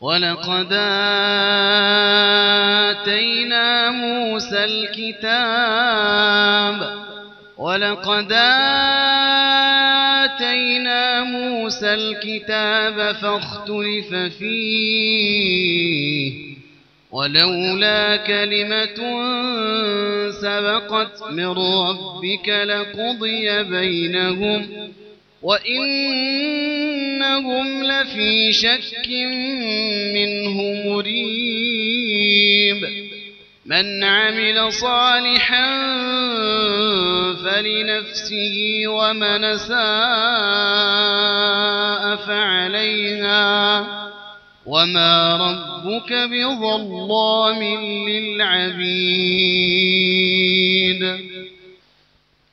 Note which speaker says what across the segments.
Speaker 1: ولقد آتينا موسى الكتاب ولقد آتينا موسى الكتاب فاختلف فيه ولولا كلمة سبقت من ربك لقضي بينهم وإنهم لفي شك منه مريب من عمل صالحا فلنفسه ومن ساء فعليها وما ربك بظلام للعبيد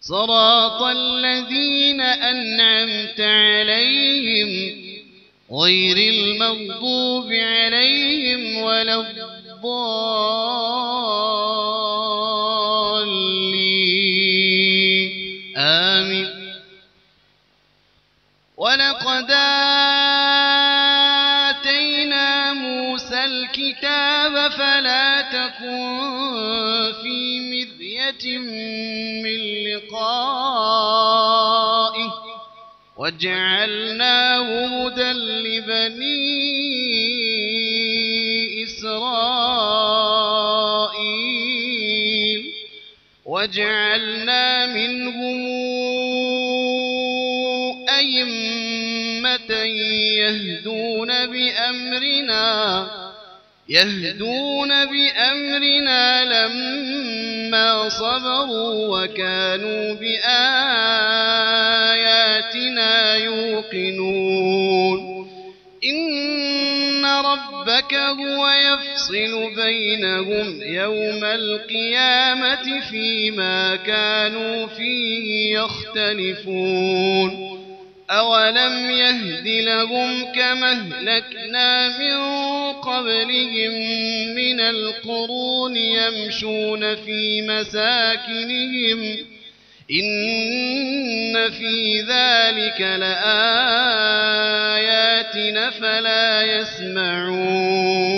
Speaker 1: صراط الذين أنعمت عليهم غير المغضوب عليهم ولا الضالين. آمين. ولقد آتينا موسى الكتاب فلا تكن في مرية من وجعلناه هدى لبني إسرائيل. وجعلنا منهم أئمة يهدون بأمرنا يهدون بأمرنا لما صبروا وكانوا بآياتنا يوقنون. إن ربك هو يفصل بينهم يوم القيامة فيما كانوا فيه يختلفون. أولم يهد لهم كما أهلكنا من قبلهم من القرون يمشون في مساكنهم إن في ذلك لآيات فلا يسمعون